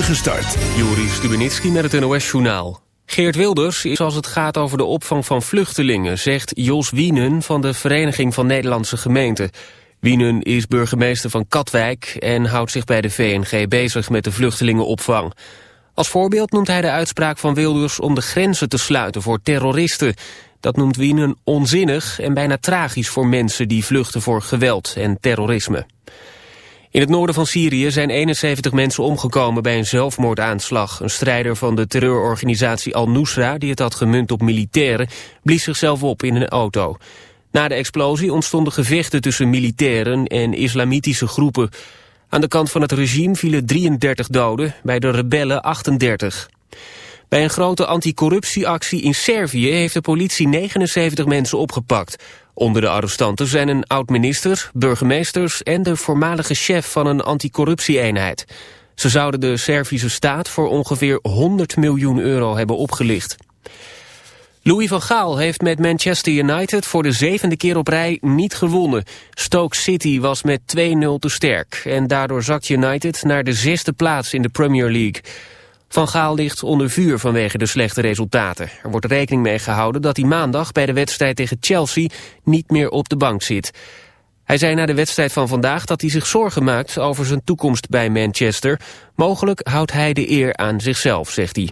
Gestart. Juri Stubenitski met het NOS-journaal. Geert Wilders is als het gaat over de opvang van vluchtelingen... zegt Jos Wienen van de Vereniging van Nederlandse Gemeenten. Wienen is burgemeester van Katwijk... en houdt zich bij de VNG bezig met de vluchtelingenopvang. Als voorbeeld noemt hij de uitspraak van Wilders... om de grenzen te sluiten voor terroristen. Dat noemt Wienen onzinnig en bijna tragisch voor mensen... die vluchten voor geweld en terrorisme. In het noorden van Syrië zijn 71 mensen omgekomen bij een zelfmoordaanslag. Een strijder van de terreurorganisatie Al-Nusra, die het had gemunt op militairen, blies zichzelf op in een auto. Na de explosie ontstonden gevechten tussen militairen en islamitische groepen. Aan de kant van het regime vielen 33 doden, bij de rebellen 38. Bij een grote anticorruptieactie in Servië heeft de politie 79 mensen opgepakt. Onder de arrestanten zijn een oud-minister, burgemeesters en de voormalige chef van een anticorruptie-eenheid. Ze zouden de Servische staat voor ongeveer 100 miljoen euro hebben opgelicht. Louis van Gaal heeft met Manchester United voor de zevende keer op rij niet gewonnen. Stoke City was met 2-0 te sterk en daardoor zakt United naar de zesde plaats in de Premier League. Van Gaal ligt onder vuur vanwege de slechte resultaten. Er wordt rekening mee gehouden dat hij maandag bij de wedstrijd tegen Chelsea niet meer op de bank zit. Hij zei na de wedstrijd van vandaag dat hij zich zorgen maakt over zijn toekomst bij Manchester. Mogelijk houdt hij de eer aan zichzelf, zegt hij.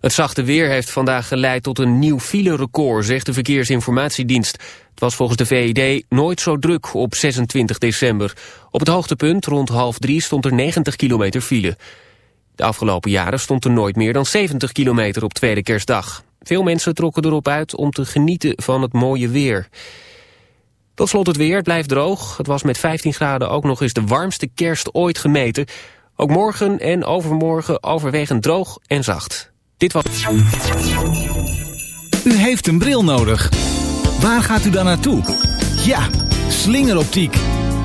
Het zachte weer heeft vandaag geleid tot een nieuw filerecord, zegt de Verkeersinformatiedienst. Het was volgens de VED nooit zo druk op 26 december. Op het hoogtepunt, rond half drie, stond er 90 kilometer file. De afgelopen jaren stond er nooit meer dan 70 kilometer op tweede kerstdag. Veel mensen trokken erop uit om te genieten van het mooie weer. Tot slot het weer, het blijft droog. Het was met 15 graden ook nog eens de warmste kerst ooit gemeten. Ook morgen en overmorgen overwegend droog en zacht. Dit was... U heeft een bril nodig. Waar gaat u dan naartoe? Ja, slingeroptiek.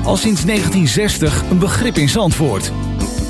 Al sinds 1960 een begrip in Zandvoort.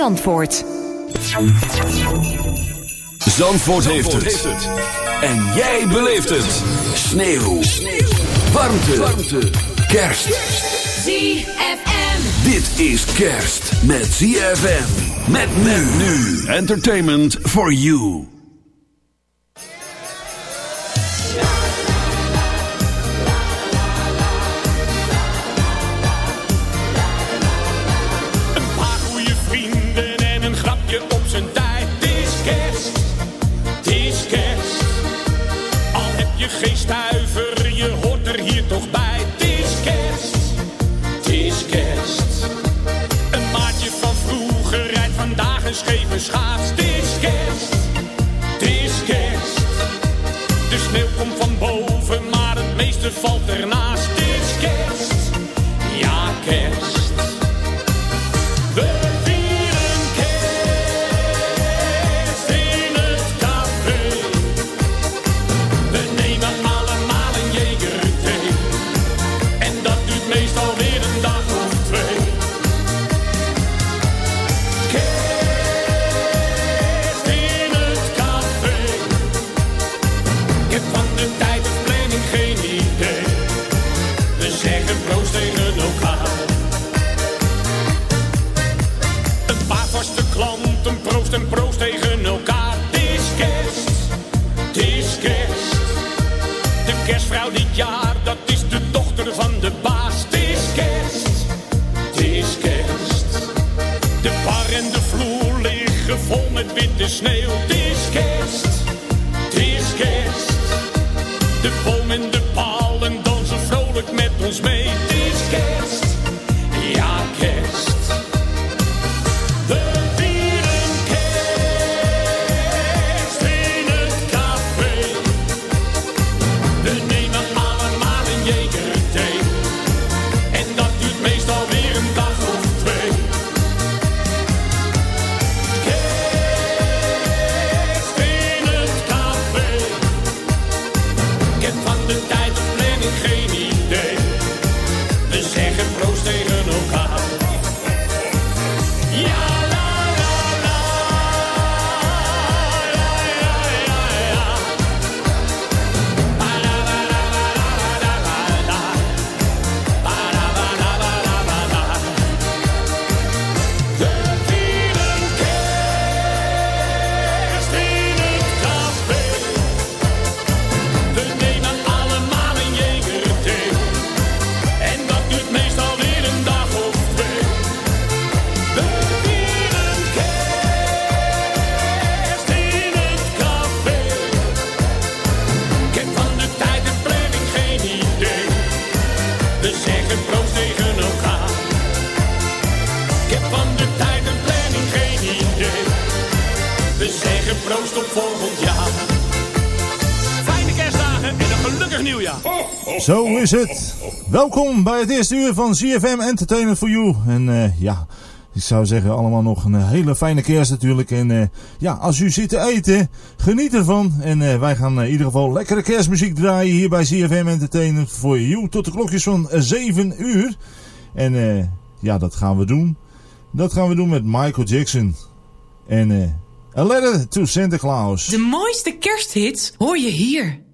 Zandvoort. Zandvoort, heeft, het. En jij beleeft het. Sneeuw. Warmte. Warmte. Kerst. ZFM. Dit is kerst met ZFM. Met men nu. Entertainment for you. Je witte sneeuw. is. Welkom bij het eerste uur van ZFM Entertainment for You. En eh, ja, ik zou zeggen allemaal nog een eh, hele fijne kerst natuurlijk. En eh, ja, als u zit te eten, geniet ervan. En wij gaan in ieder geval lekkere kerstmuziek draaien hier bij ZFM Entertainment for You. Tot de klokjes van 7 uur. En ja, dat gaan we doen. Dat gaan we doen met Michael Jackson. En A Letter to Santa Claus. De mooiste kersthits hoor je hier.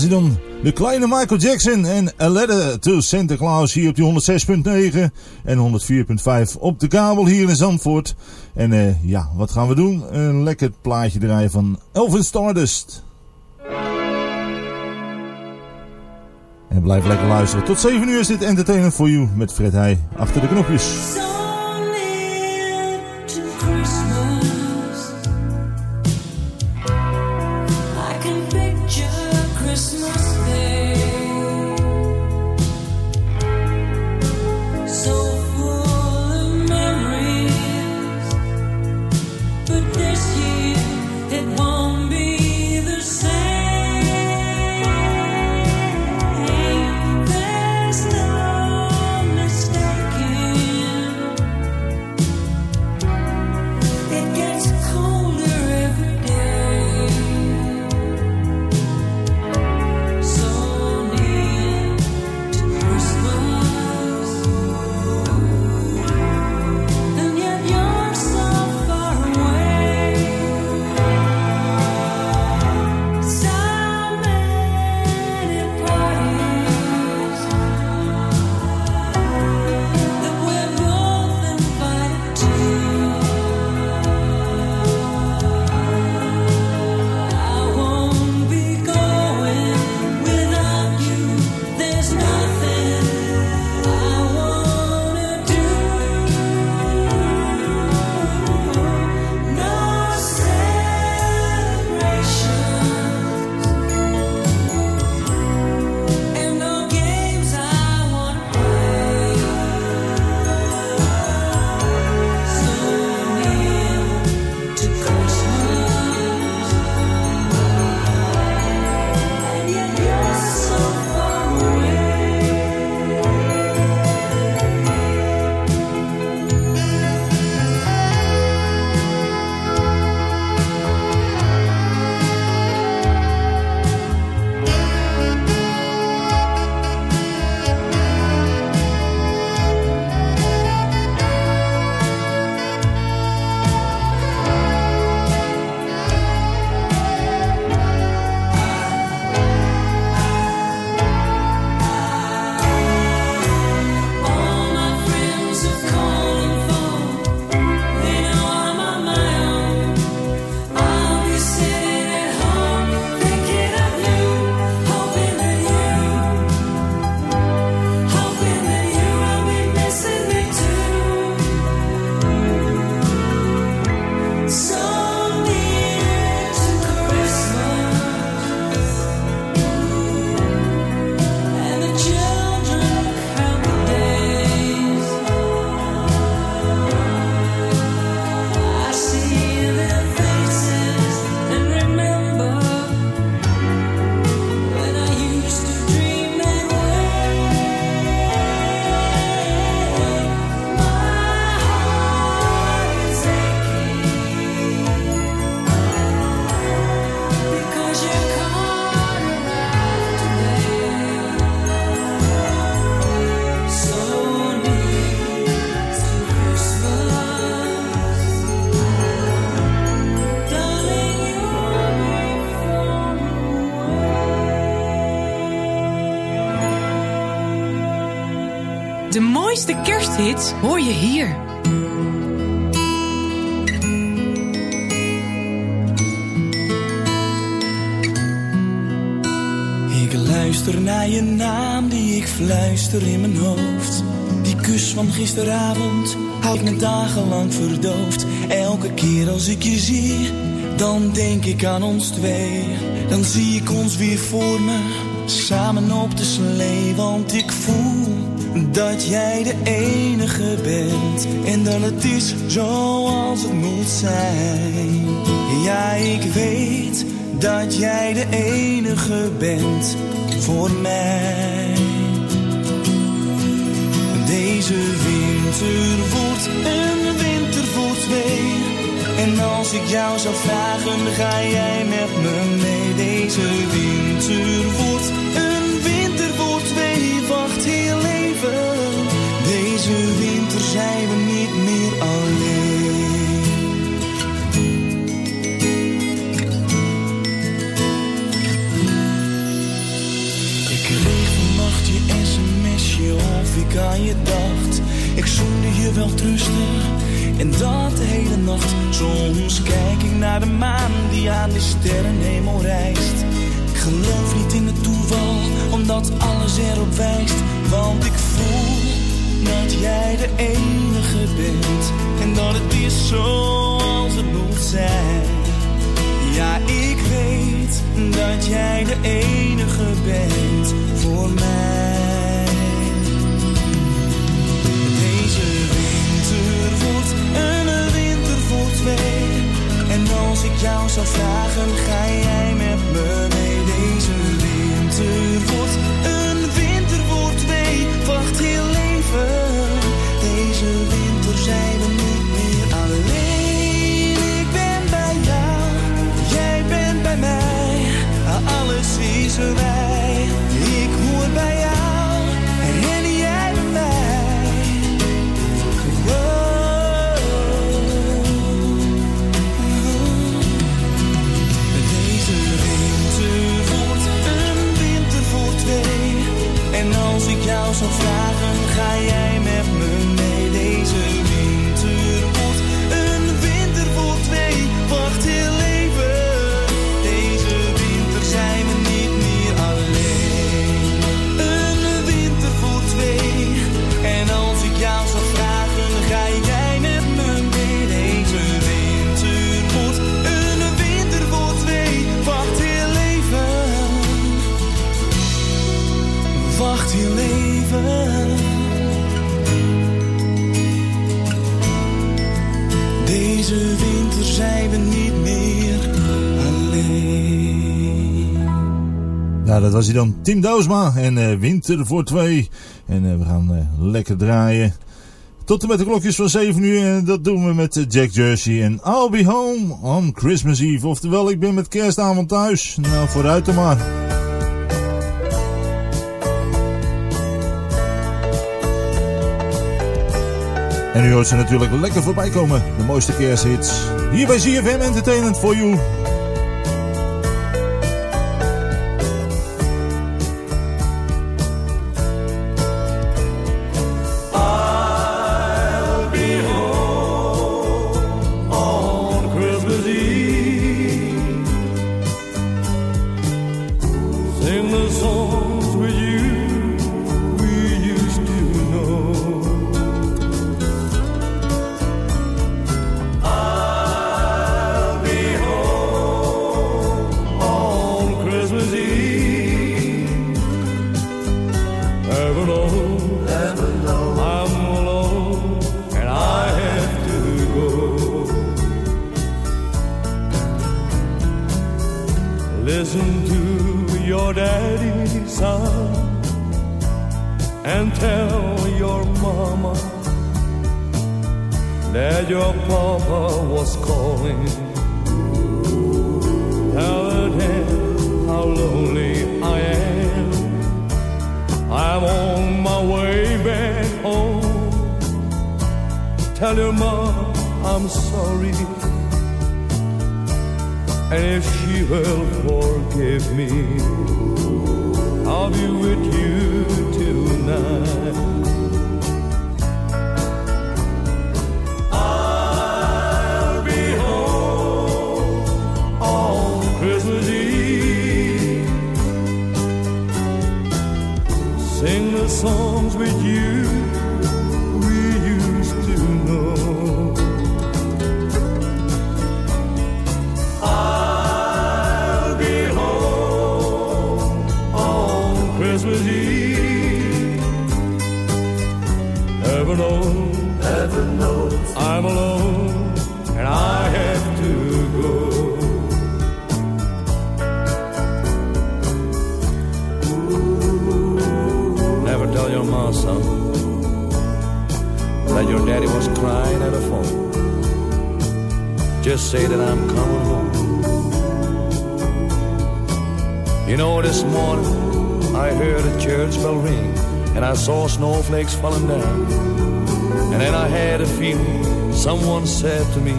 Was hij dan. De kleine Michael Jackson en A Letter to Santa Claus hier op die 106.9 en 104.5 op de kabel hier in Zandvoort. En eh, ja, wat gaan we doen? Een lekker plaatje draaien van Elvin Stardust. En blijf lekker luisteren. Tot 7 uur is dit Entertainment for You met Fred Heij achter de knopjes. De kersthits hoor je hier. Ik luister naar je naam die ik fluister in mijn hoofd. Die kus van gisteravond houdt me dagenlang verdoofd. Elke keer als ik je zie, dan denk ik aan ons twee. Dan zie ik ons weer voor me, samen op de slee. Want ik voel dat jij de enige bent. En dat het is zoals het moet zijn. Ja, ik weet dat jij de enige bent voor mij. Deze winter wordt een winter voor twee. En als ik jou zou vragen, ga jij met me mee. Deze winter wordt Deze winter zijn we niet meer alleen. Ik kreeg vannacht je smsje of ik aan je dacht. Ik zoende je wel rustig. En dat de hele nacht, soms kijk ik naar de maan die aan de sterren sterrenhemel reist. Geloof niet in het toeval, omdat alles erop wijst. Want ik voel dat jij de enige bent. En dat het is zoals het moet zijn. Ja, ik weet dat jij de enige bent voor mij. Deze winter wordt een winter voor twee. En als ik jou zou vragen, ga jij met me mee. Deze winter dat was hij dan. Tim Doosma en eh, Winter voor twee. En eh, we gaan eh, lekker draaien. Tot en met de klokjes van 7 uur. En dat doen we met Jack Jersey en I'll Be Home on Christmas Eve. Oftewel, ik ben met kerstavond thuis. Nou, vooruit dan maar. En u hoort ze natuurlijk lekker voorbij komen. De mooiste kersthits. Hier bij ZFM Entertainment for You. Your mom, son, that your daddy was crying at the phone. Just say that I'm coming home. You know, this morning I heard a church bell ring and I saw snowflakes falling down. And then I had a feeling someone said to me,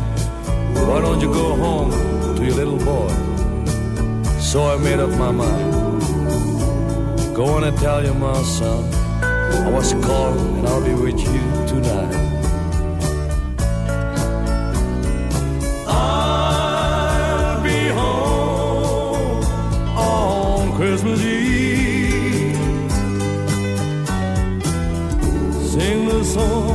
Why don't you go home to your little boy? So I made up my mind. Go on and tell your mom, son, I was called and I'll be with you tonight. I'll be home on Christmas Eve. Sing the songs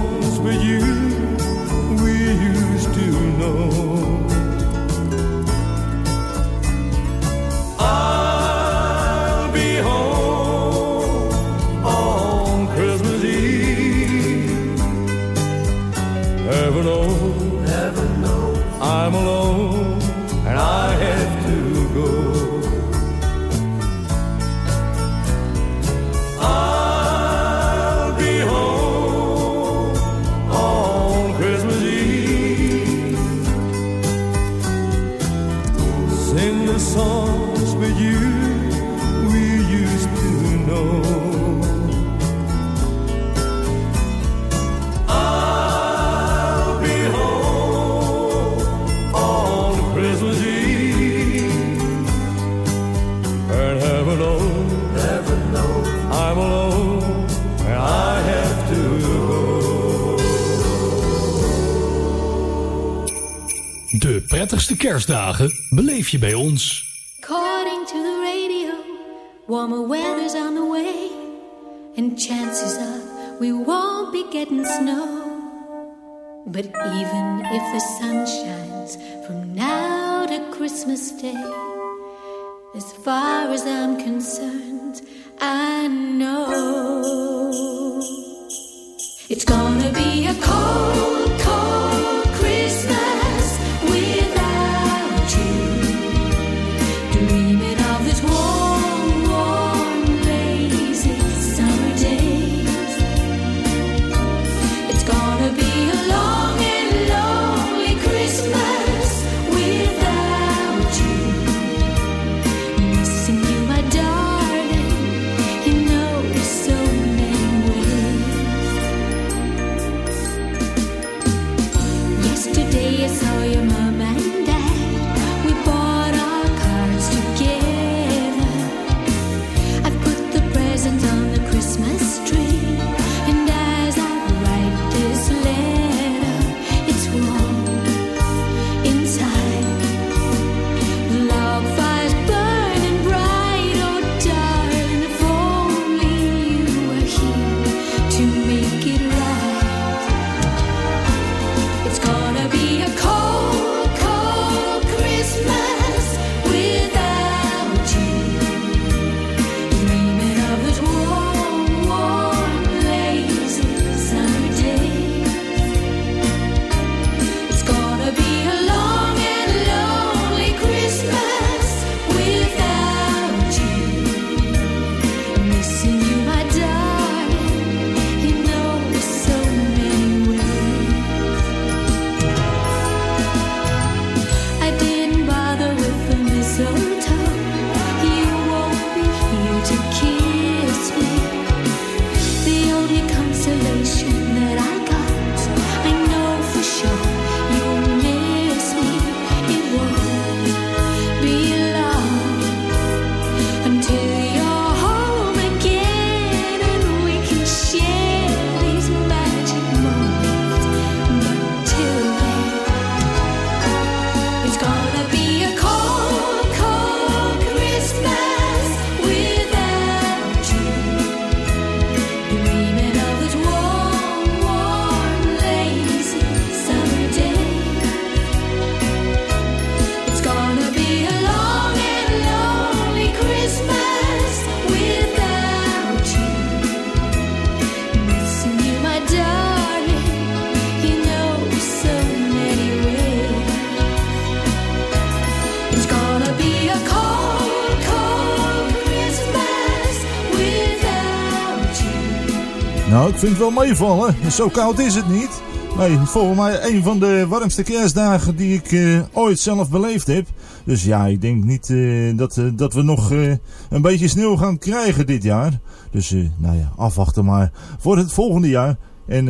kerstdagen beleef je bij ons. According to the radio, warmer weather's on the way. And chances are we won't be getting snow. But even if the sun shines from now to Christmas Day, as far as I'm concerned, I know it's gonna be a cold. Ik vind het wel meevallen. Zo koud is het niet. Nee, volgens mij een van de warmste kerstdagen die ik eh, ooit zelf beleefd heb. Dus ja, ik denk niet eh, dat, eh, dat we nog een beetje sneeuw gaan krijgen dit jaar. Dus nou ja, afwachten maar voor het volgende jaar. En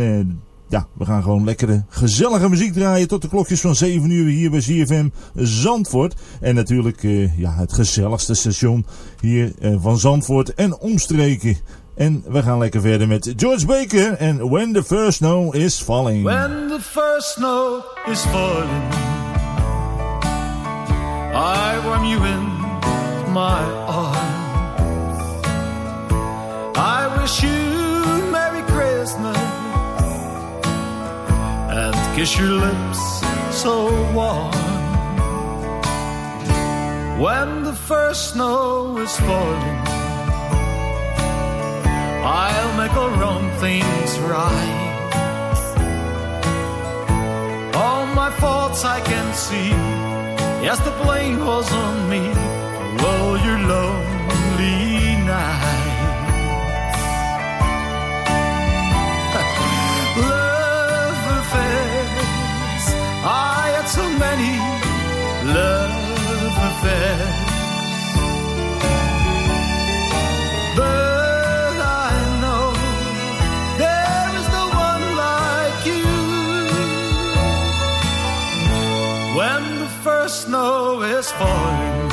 ja, we gaan gewoon lekkere, gezellige muziek draaien tot de klokjes van 7 uur hier bij ZFM Zandvoort. En natuurlijk ja, het gezelligste station hier van Zandvoort en omstreken. En we gaan lekker verder met George Baker en When the First Snow is Falling. When the first snow is falling, I warm you in my arms. I wish you Merry Christmas and kiss your lips so warm. When the first snow is falling, I'll make all wrong things right. All my faults I can see. Yes, the blame was on me all your lonely is falling,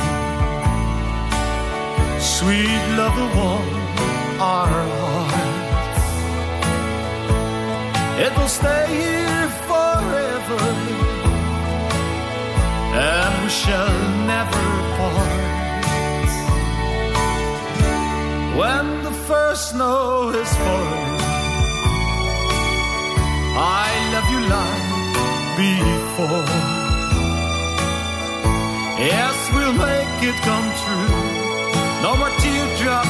sweet love will warm our hearts. It will stay here forever, and we shall never part. When the first snow is falling, I love you like before. Yes, we'll make it come true. No more teardrop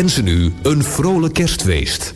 wensen u een vrolijk kerstfeest.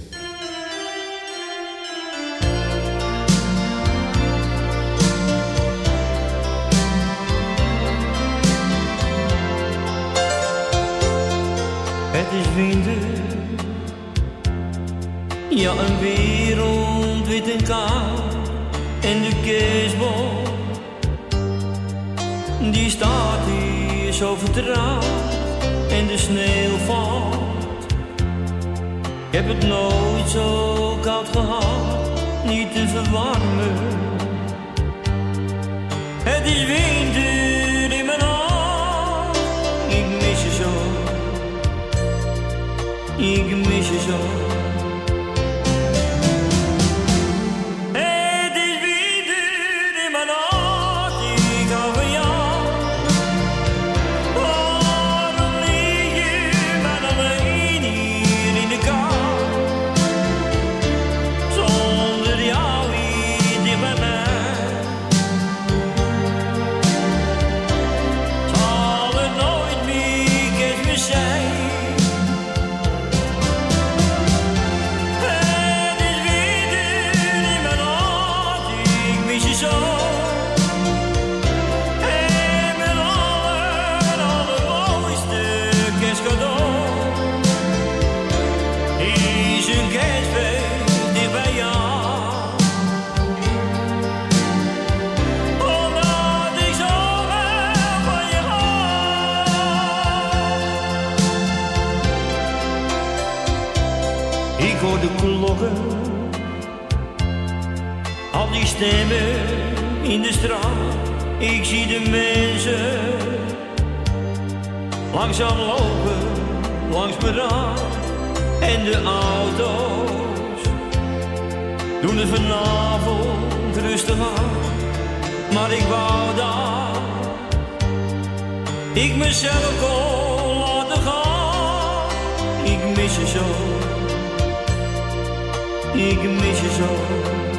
In ik mis je zo. Ik mis je zo. in de straat, ik zie de mensen langzaam lopen langs mijn raam. En de auto's doen het vanavond rustig aan, maar ik wou dat ik mezelf kon laten gaan, ik mis je zo, ik mis je zo.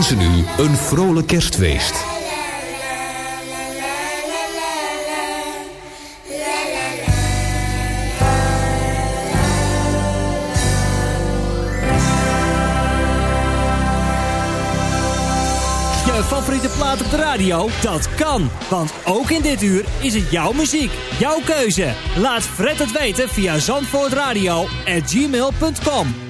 wensen u een vrolijk kerstfeest. Je favoriete plaat op de radio? Dat kan, want ook in dit uur is het jouw muziek, jouw keuze. Laat Fred het weten via zandvoortradio@gmail.com.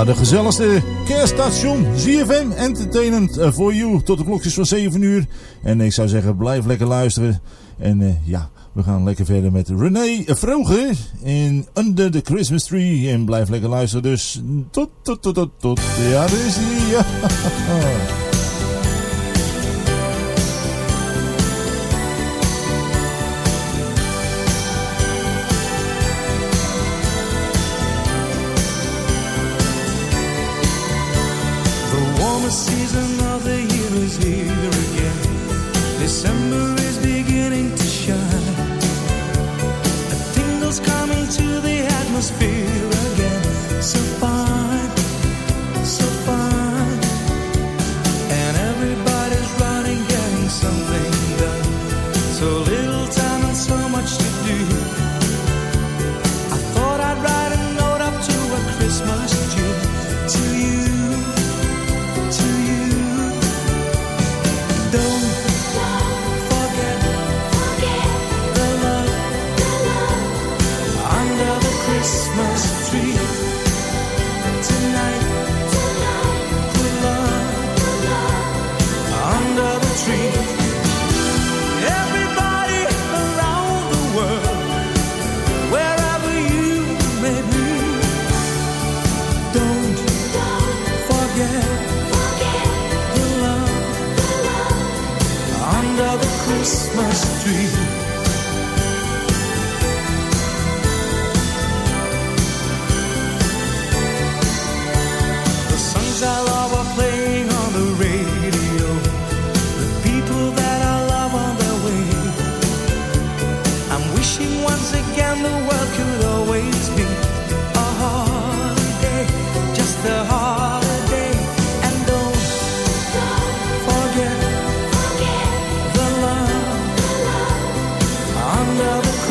Ah, de gezelligste kerststation ZFM Entertainment eh, for You tot de klokjes van 7 uur. En ik zou zeggen, blijf lekker luisteren. En eh, ja, we gaan lekker verder met René Vrogen in Under the Christmas Tree. En blijf lekker luisteren dus tot, tot, tot, tot, tot. Ja, daar is hij. Ja. The season of the year is here again. December is beginning to shine. A tingle's coming to the atmosphere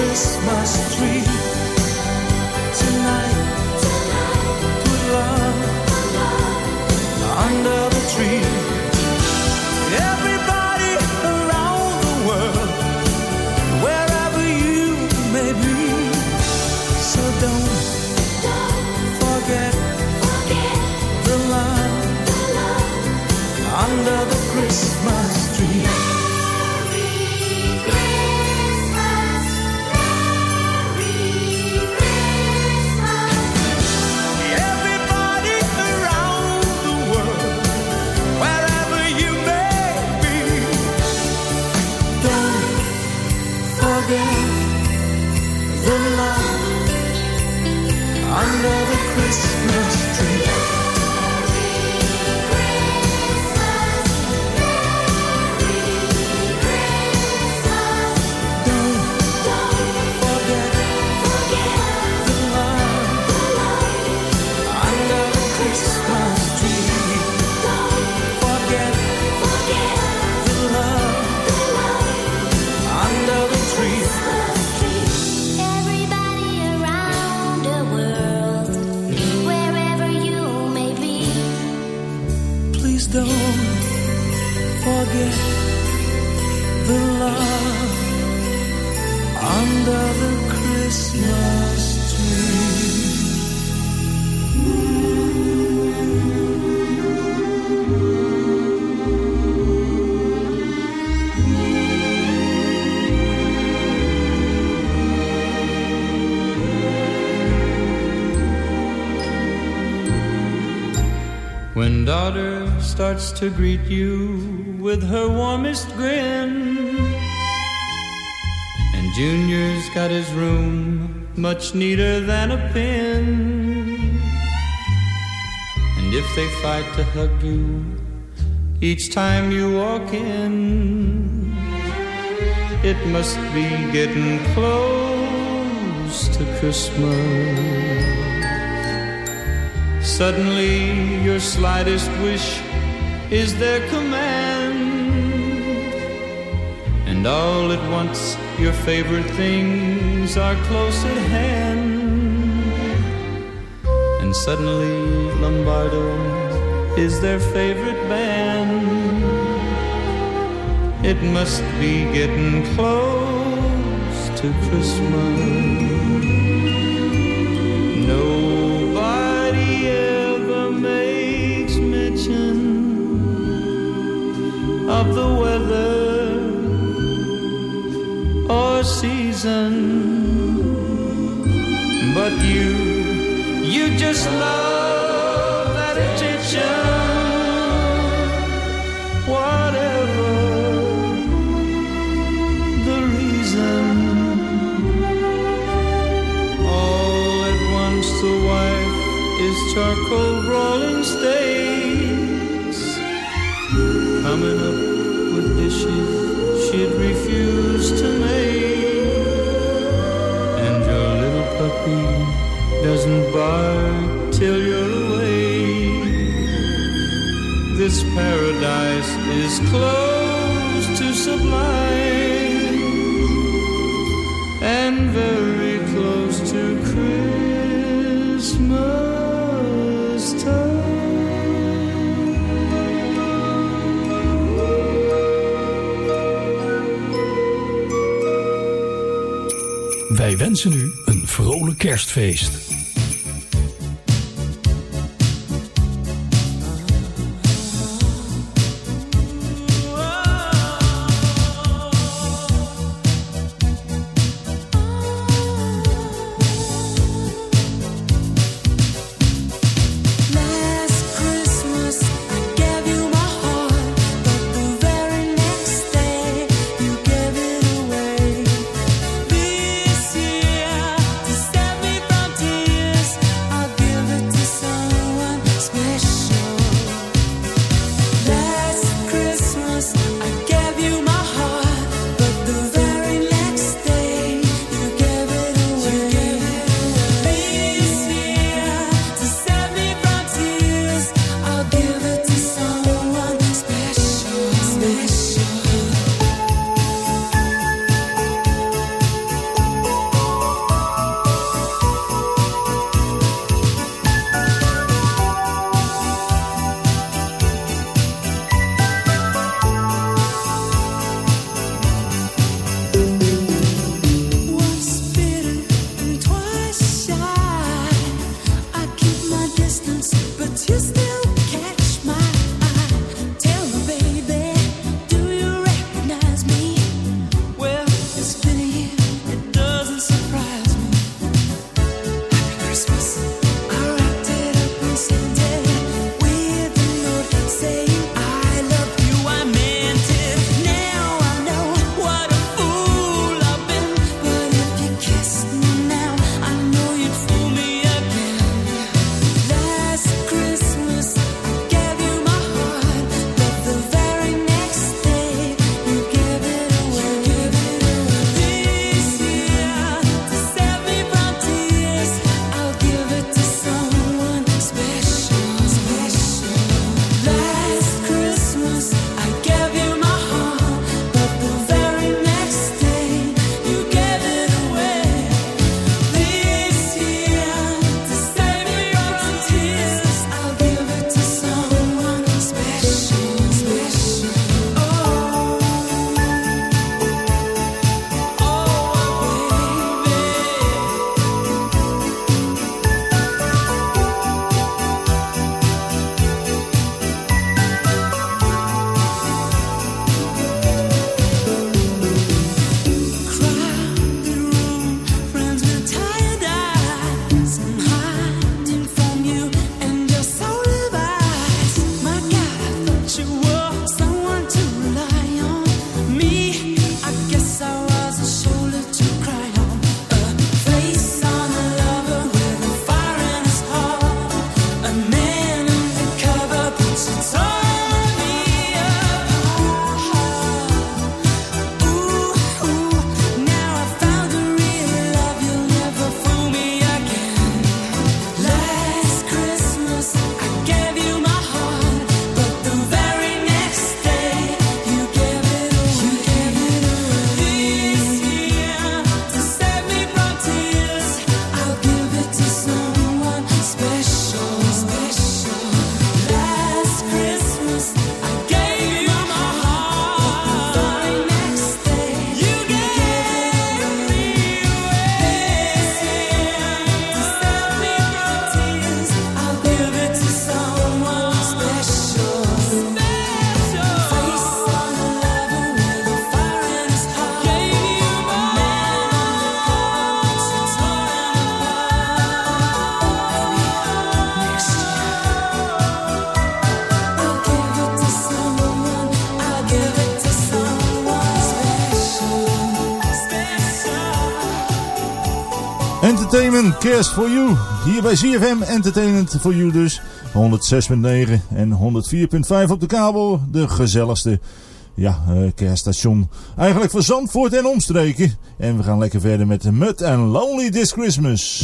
Christmas tree When daughter starts to greet you with her warmest grin, and Junior's got his room much neater than a pin, and if they fight to hug you each time you walk in, it must be getting close to Christmas. Suddenly, your slightest wish is their command. And all at once, your favorite things are close at hand. And suddenly, Lombardo is their favorite band. It must be getting close to Christmas. Of the weather or season. But you, you just love that attention. Whatever the reason. All at once the wife is charcoal rolling stains. Coming up paradise is close to sublime wensen u een vrolijk kerstfeest. For You. Hier bij ZFM Entertainment for You dus. 106.9 en 104.5 op de kabel. De gezelligste ja, eh, kerststation. Eigenlijk voor Zandvoort en omstreken. En we gaan lekker verder met Mud and Lonely This Christmas.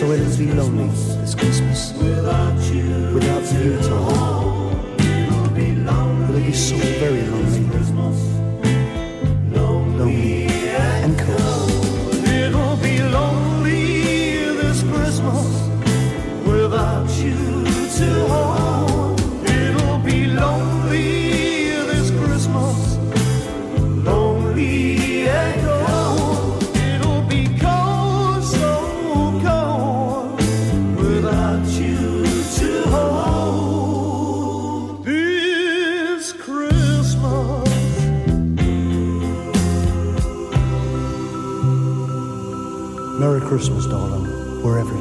So it'll be lonely this Christmas without you, without you to hold. It'll be lonely. It'll be so very Christmas, darling, wherever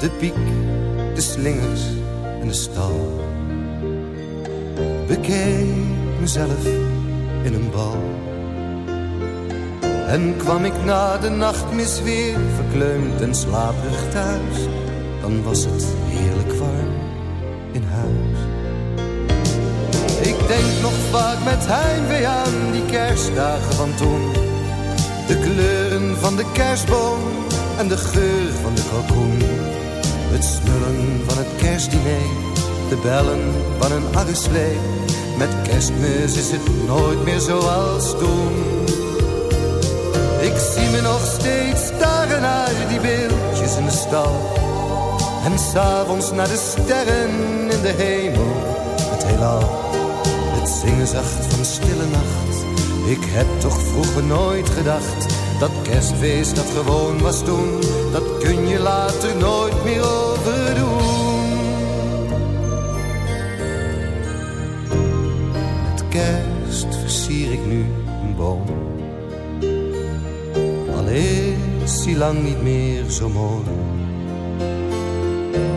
De piek, de slingers en de stal. Bekeek mezelf in een bal. En kwam ik na de nachtmis weer verkleumd en slaperig thuis, dan was het heerlijk warm in huis. Ik denk nog vaak met heimwee aan die kerstdagen van toen. De kleuren van de kerstboom en de geur van de kalkoen. Het smullen van het kerstdiner de bellen van een arreslee. Met kerstmis is het nooit meer zoals toen. Ik zie me nog steeds staren naar die beeldjes in de stal. En s'avonds naar de sterren in de hemel, het heelal. Het zingen zacht van stille nacht. Ik heb toch vroeger nooit gedacht dat kerstfeest dat gewoon was toen. Dat kun je later nooit meer overdoen. Met kerst versier ik nu een boom. Al is hij lang niet meer zo mooi.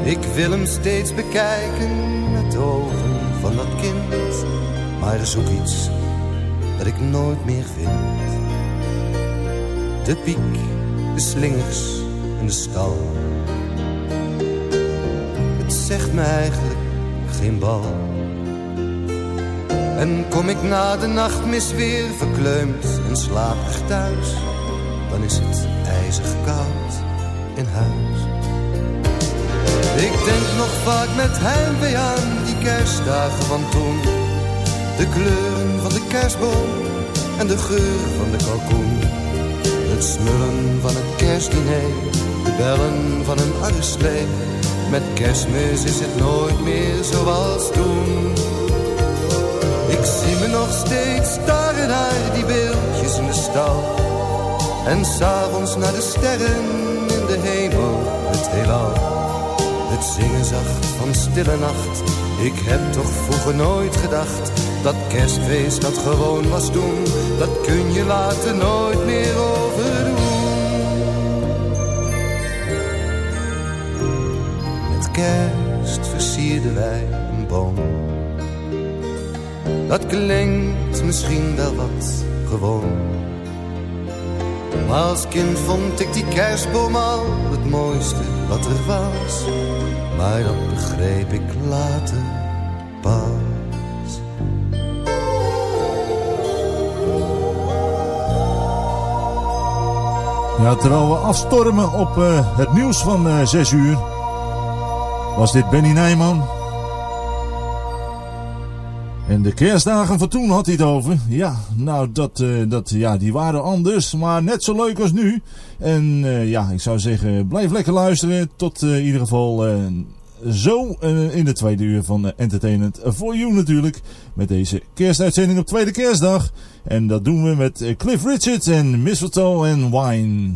Ik wil hem steeds bekijken met ogen van dat kind. Maar er is ook iets dat ik nooit meer vind. De piek, de slingers en de stal. Het zegt me eigenlijk geen bal. En kom ik na de nachtmis weer verkleumd en slaperig thuis, dan is het ijzig koud in huis. Ik denk nog vaak met heimwee aan die kerstdagen van toen. De kleuren van de kerstboom en de geur van de kalkoen. Het smullen van het kerstdiner, de bellen van een arreslee. Met kerstmis is het nooit meer zoals toen. Ik zie me nog steeds staren naar die beeldjes in de stal. En s'avonds naar de sterren in de hemel, het heelal. Het zingen zacht van stille nacht. Ik heb toch vroeger nooit gedacht dat kerstfeest dat gewoon was toen. Dat kun je later nooit meer overdoen. Met kerst versierden wij een boom. Dat klinkt misschien wel wat gewoon. Maar als kind vond ik die kerstboom al het mooiste wat er was. Maar dat begreep ik later pas. Ja, terwijl we afstormen op eh, het nieuws van eh 6 uur, was dit Benny Nijman. En de kerstdagen van toen had hij het over. Ja, nou, dat, eh, dat, ja, die waren anders, maar net zo leuk als nu. En eh, ja, ik zou zeggen, blijf lekker luisteren. Tot eh, in ieder geval zo in de tweede uur van Entertainment for You natuurlijk. Met deze kerstuitzending op tweede kerstdag. En dat doen we met Cliff Richard en Mistletoe en Wine.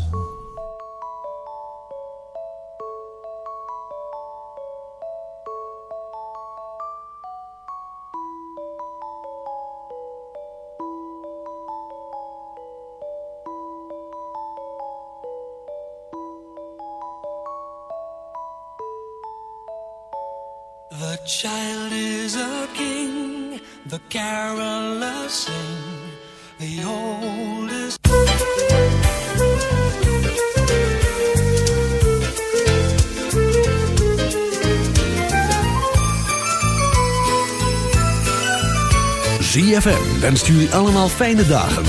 Child is a king, the carolers sing, the oldest. ZFM wenst jullie allemaal fijne dagen.